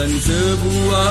选择不安